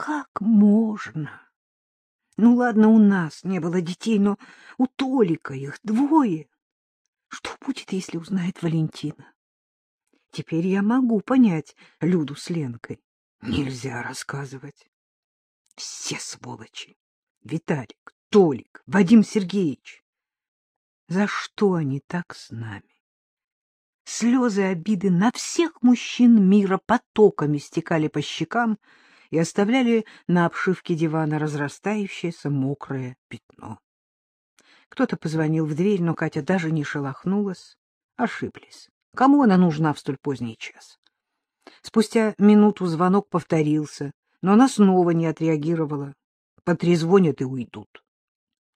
Как можно? Ну, ладно, у нас не было детей, но у Толика их двое. Что будет, если узнает Валентина? Теперь я могу понять Люду с Ленкой. Нельзя рассказывать. Все сволочи. Виталик, Толик, Вадим Сергеевич. За что они так с нами? Слезы обиды на всех мужчин мира потоками стекали по щекам и оставляли на обшивке дивана разрастающееся мокрое пятно. Кто-то позвонил в дверь, но Катя даже не шелохнулась. Ошиблись. Кому она нужна в столь поздний час? Спустя минуту звонок повторился, но она снова не отреагировала. Потрезвонят и уйдут.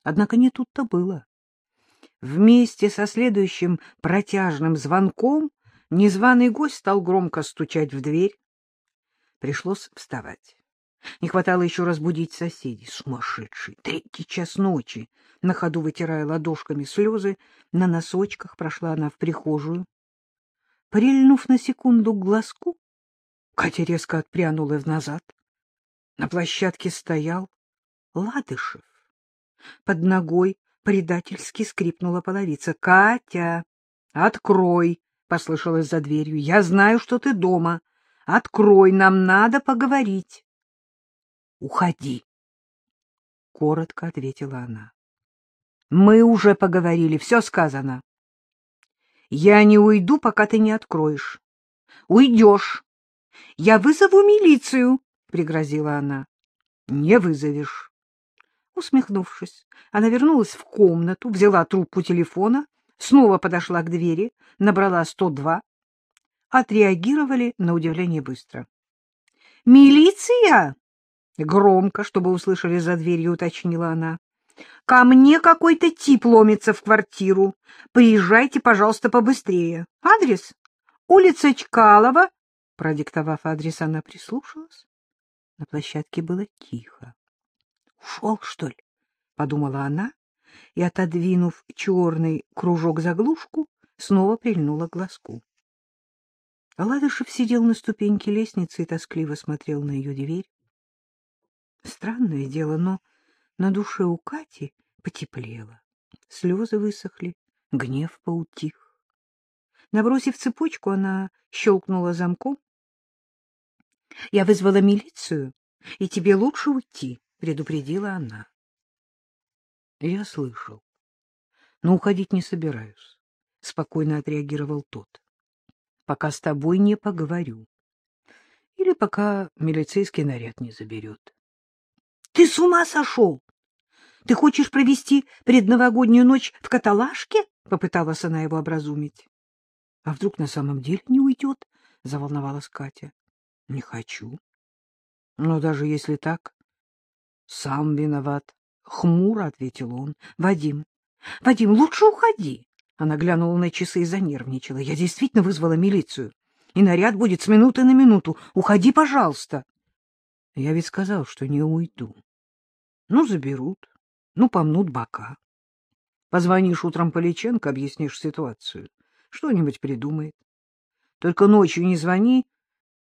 Однако не тут-то было. Вместе со следующим протяжным звонком незваный гость стал громко стучать в дверь. Пришлось вставать. Не хватало еще разбудить соседей. Сумасшедший! Третий час ночи! На ходу, вытирая ладошками слезы, на носочках прошла она в прихожую. Прильнув на секунду к глазку, Катя резко отпрянула назад. На площадке стоял Ладышев. Под ногой предательски скрипнула половица. — Катя, открой! — послышалось за дверью. — Я знаю, что ты дома. Открой, нам надо поговорить. — Уходи! — коротко ответила она. — Мы уже поговорили, все сказано. — Я не уйду, пока ты не откроешь. — Уйдешь. — Я вызову милицию, — пригрозила она. — Не вызовешь. Усмехнувшись, она вернулась в комнату, взяла трубку телефона, снова подошла к двери, набрала 102. Отреагировали на удивление быстро. «Милиция!» — громко, чтобы услышали за дверью, уточнила она. «Ко мне какой-то тип ломится в квартиру. Приезжайте, пожалуйста, побыстрее. Адрес? Улица Чкалова». Продиктовав адрес, она прислушалась. На площадке было тихо. Ушел, что ли? — подумала она и, отодвинув черный кружок-заглушку, снова прильнула к глазку. Ладышев сидел на ступеньке лестницы и тоскливо смотрел на ее дверь. Странное дело, но на душе у Кати потеплело. Слезы высохли, гнев поутих. Набросив цепочку, она щелкнула замком. — Я вызвала милицию, и тебе лучше уйти, — предупредила она. — Я слышал. Но уходить не собираюсь, — спокойно отреагировал тот. — Пока с тобой не поговорю. Или пока милицейский наряд не заберет. — Ты с ума сошел? Ты хочешь провести предновогоднюю ночь в каталажке? — попыталась она его образумить. — А вдруг на самом деле не уйдет? — заволновалась Катя. — Не хочу. Но даже если так, — Сам виноват. — хмуро ответил он. — Вадим, Вадим, лучше уходи. Она глянула на часы и занервничала. Я действительно вызвала милицию. И наряд будет с минуты на минуту. Уходи, пожалуйста. Я ведь сказал, что не уйду. Ну, заберут. Ну, помнут бока. Позвонишь утром Поличенко, объяснишь ситуацию. Что-нибудь придумает. Только ночью не звони.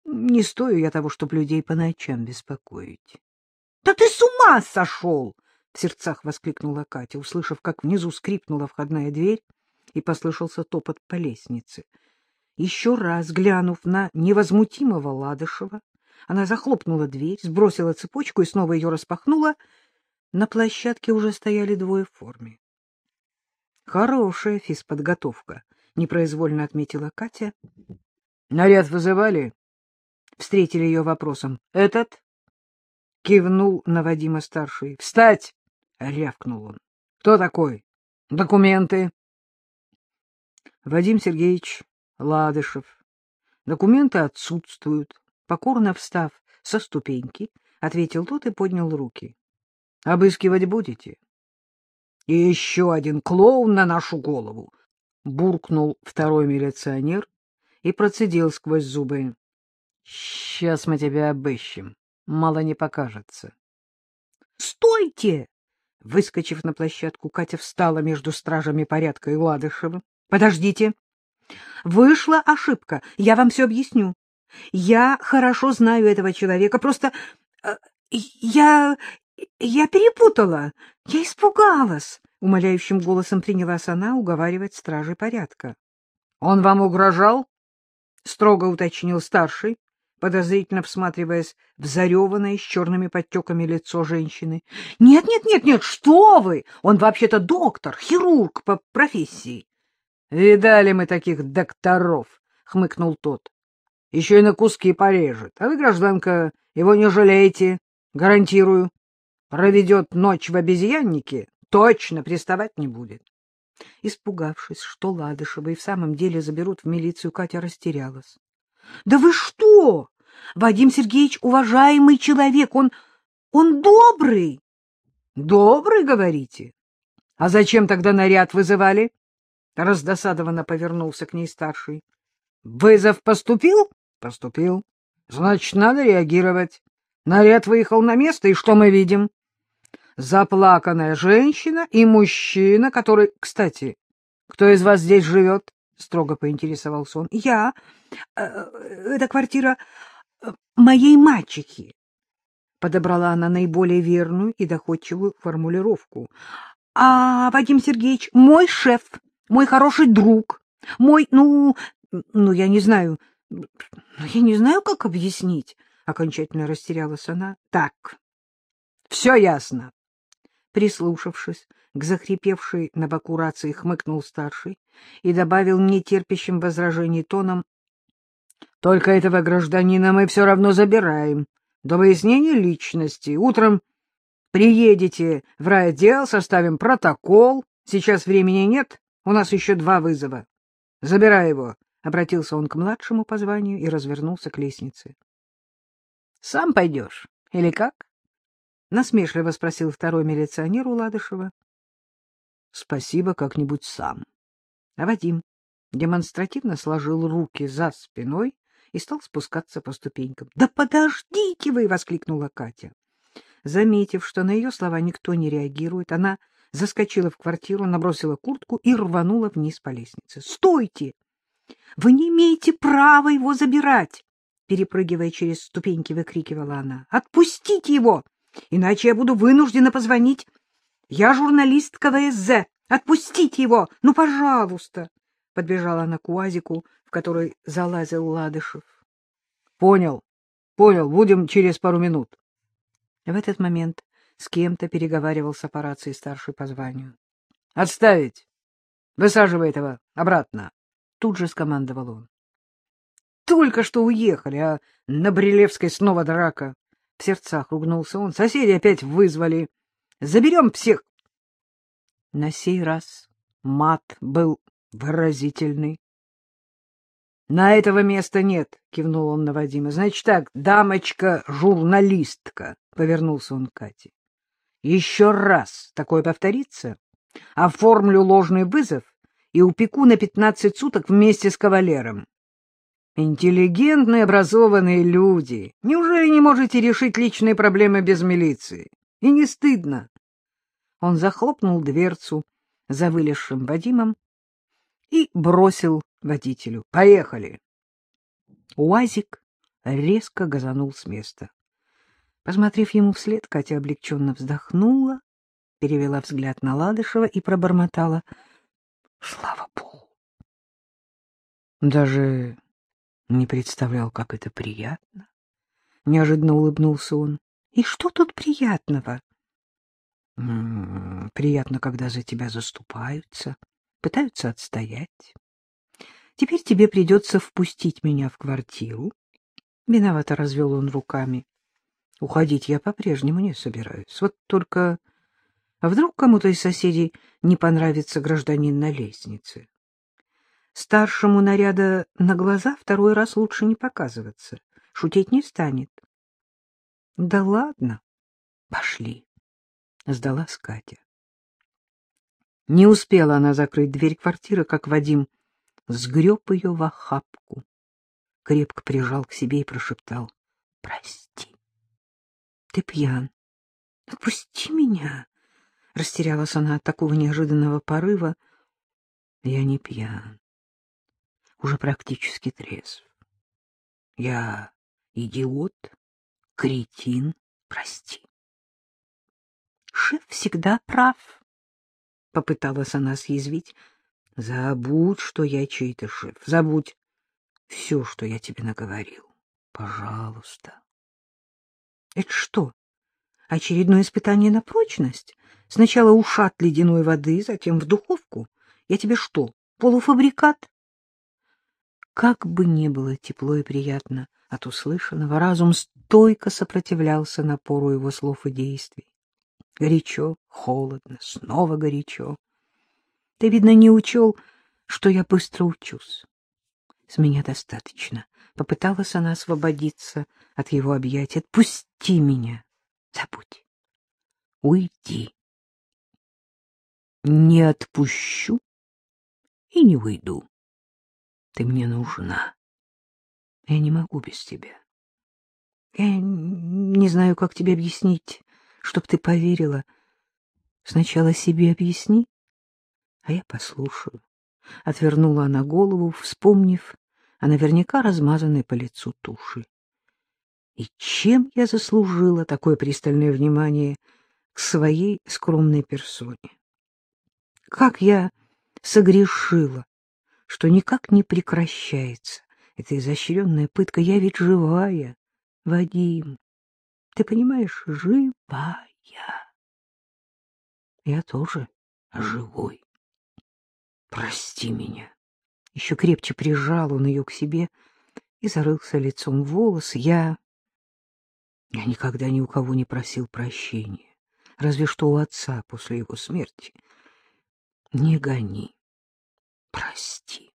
Не стою я того, чтобы людей по ночам беспокоить. — Да ты с ума сошел! — в сердцах воскликнула Катя, услышав, как внизу скрипнула входная дверь и послышался топот по лестнице. Еще раз глянув на невозмутимого Ладышева, она захлопнула дверь, сбросила цепочку и снова ее распахнула. На площадке уже стояли двое в форме. — Хорошая физподготовка, — непроизвольно отметила Катя. — Наряд вызывали? Встретили ее вопросом. — Этот? — кивнул на Вадима-старший. — Встать! — рявкнул он. — Кто такой? — Документы. — Вадим Сергеевич Ладышев. Документы отсутствуют. Покорно встав со ступеньки, ответил тот и поднял руки. — Обыскивать будете? — И еще один клоун на нашу голову! — буркнул второй милиционер и процедил сквозь зубы. — Сейчас мы тебя обыщем мало не покажется. «Стойте!» Выскочив на площадку, Катя встала между стражами порядка и Ладышевым. «Подождите! Вышла ошибка, я вам все объясню. Я хорошо знаю этого человека, просто... Э, Я... я перепутала. Я испугалась. Умоляющим голосом принялась она уговаривать стражей порядка. — Он вам угрожал? — строго уточнил старший, подозрительно всматриваясь в зареванное с черными подтеками лицо женщины. — Нет, нет, нет, нет, что вы! Он вообще-то доктор, хирург по профессии. — Видали мы таких докторов, — хмыкнул тот. — Еще и на куски порежет. А вы, гражданка, его не жалеете, гарантирую. Проведет ночь в обезьяннике, точно приставать не будет. Испугавшись, что Ладышева и в самом деле заберут в милицию, Катя растерялась. — Да вы что? Вадим Сергеевич уважаемый человек, он... он добрый. — Добрый, говорите? А зачем тогда наряд вызывали? Раздосадованно повернулся к ней старший. — Вызов поступил? — Поступил. Значит, надо реагировать. Наряд выехал на место, и что мы видим? Заплаканная женщина и мужчина, который... Кстати, кто из вас здесь живет? — строго поинтересовался он. — Я. Э, это квартира э, моей мачехи. Подобрала она наиболее верную и доходчивую формулировку. — А Вадим Сергеевич мой шеф, мой хороший друг, мой, ну, ну, я не знаю, ну, я не знаю, как объяснить. Окончательно растерялась она. — Так, все ясно. Прислушавшись к захрипевшей на боку рации, хмыкнул старший и добавил нетерпящим возражений тоном. — Только этого гражданина мы все равно забираем. До выяснения личности. Утром приедете в райотдел, составим протокол. Сейчас времени нет, у нас еще два вызова. Забирай его. — обратился он к младшему по званию и развернулся к лестнице. — Сам пойдешь или как? — насмешливо спросил второй милиционер у Ладышева. — Спасибо, как-нибудь сам. А Вадим демонстративно сложил руки за спиной и стал спускаться по ступенькам. — Да подождите вы! — воскликнула Катя. Заметив, что на ее слова никто не реагирует, она заскочила в квартиру, набросила куртку и рванула вниз по лестнице. — Стойте! Вы не имеете права его забирать! Перепрыгивая через ступеньки, выкрикивала она. — Отпустите его! Иначе я буду вынуждена позвонить. Я журналист КВСЗ. Отпустите его! Ну, пожалуйста! Подбежала она к УАЗику, в который залазил Ладышев. — Понял, понял. Будем через пару минут. В этот момент с кем-то переговаривался по рации старший по званию. — Отставить! Высаживай этого обратно! Тут же скомандовал он. Только что уехали, а на Брилевской снова драка. В сердцах ругнулся он. Соседи опять вызвали. Заберем всех. На сей раз мат был выразительный. — На этого места нет, — кивнул он на Вадима. — Значит так, дамочка-журналистка, — повернулся он к Кате. — Еще раз такое повторится, оформлю ложный вызов и упеку на пятнадцать суток вместе с кавалером. Интеллигентные, образованные люди. Неужели не можете решить личные проблемы без милиции? И не стыдно? Он захлопнул дверцу за вылезшим Вадимом и бросил водителю. «Поехали!» УАЗик резко газанул с места. Посмотрев ему вслед, Катя облегченно вздохнула, перевела взгляд на Ладышева и пробормотала — Слава Богу! Даже не представлял, как это приятно. Неожиданно улыбнулся он. И что тут приятного? М -м, приятно, когда за тебя заступаются, пытаются отстоять. Теперь тебе придется впустить меня в квартиру. Виновато развел он руками. Уходить я по-прежнему не собираюсь. Вот только а вдруг кому-то из соседей не понравится гражданин на лестнице? Старшему наряда на глаза второй раз лучше не показываться. Шутить не станет. — Да ладно, пошли, — сдалась Катя. Не успела она закрыть дверь квартиры, как Вадим сгреб ее в охапку, крепко прижал к себе и прошептал. — Прости. Ты пьян. Отпусти меня. Растерялась она от такого неожиданного порыва. Я не пьян. Уже практически трезв. Я идиот, кретин, Прости. Шеф всегда прав, — попыталась она съязвить. Забудь, что я чей-то шеф. Забудь все, что я тебе наговорил. Пожалуйста. Это что? Очередное испытание на прочность? Сначала ушат ледяной воды, затем в духовку. Я тебе что, полуфабрикат? Как бы ни было тепло и приятно от услышанного, разум стойко сопротивлялся напору его слов и действий. Горячо, холодно, снова горячо. Ты, видно, не учел, что я быстро учусь. С меня достаточно. Попыталась она освободиться от его объятий. Отпусти меня. Забудь. Уйди. Не отпущу и не уйду. Ты мне нужна. Я не могу без тебя. Я не знаю, как тебе объяснить, чтоб ты поверила. Сначала себе объясни, а я послушаю. Отвернула она голову, вспомнив о наверняка размазанной по лицу туши. И чем я заслужила такое пристальное внимание к своей скромной персоне? Как я согрешила, что никак не прекращается эта изощренная пытка. Я ведь живая, Вадим. Ты понимаешь, живая. Я тоже живой. Прости меня. Еще крепче прижал он ее к себе и зарылся лицом в волосы. Я... Я никогда ни у кого не просил прощения, разве что у отца после его смерти. Не гони. Прости.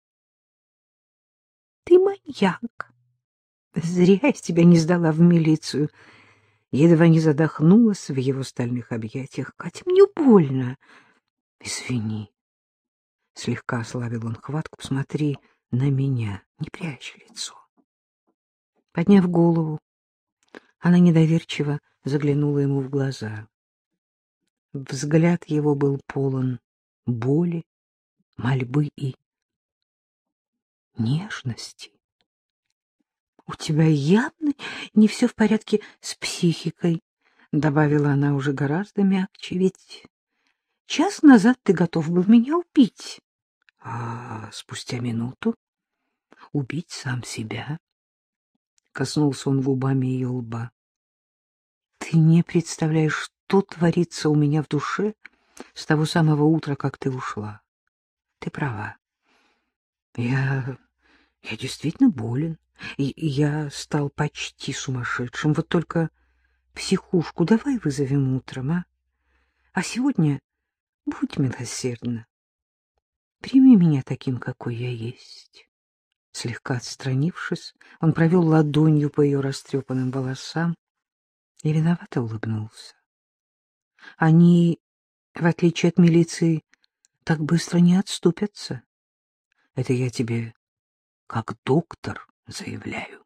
Ты маньяк. Зря я тебя не сдала в милицию. Едва не задохнулась в его стальных объятиях. Катя, мне больно. Извини. Слегка ослабил он хватку. Посмотри на меня. Не прячь лицо. Подняв голову, она недоверчиво заглянула ему в глаза. Взгляд его был полон боли, мольбы и нежности. — У тебя явно не все в порядке с психикой, — добавила она уже гораздо мягче, — ведь час назад ты готов был меня убить. А спустя минуту убить сам себя. Коснулся он губами ее лба. Ты не представляешь, что творится у меня в душе с того самого утра, как ты ушла. Ты права. Я... я действительно болен, и я стал почти сумасшедшим. Вот только психушку давай вызовем утром, а? А сегодня будь милосердна. Прими меня таким, какой я есть. Слегка отстранившись, он провел ладонью по ее растрепанным волосам и виновато улыбнулся. Они, в отличие от милиции, так быстро не отступятся. Это я тебе, как доктор, заявляю.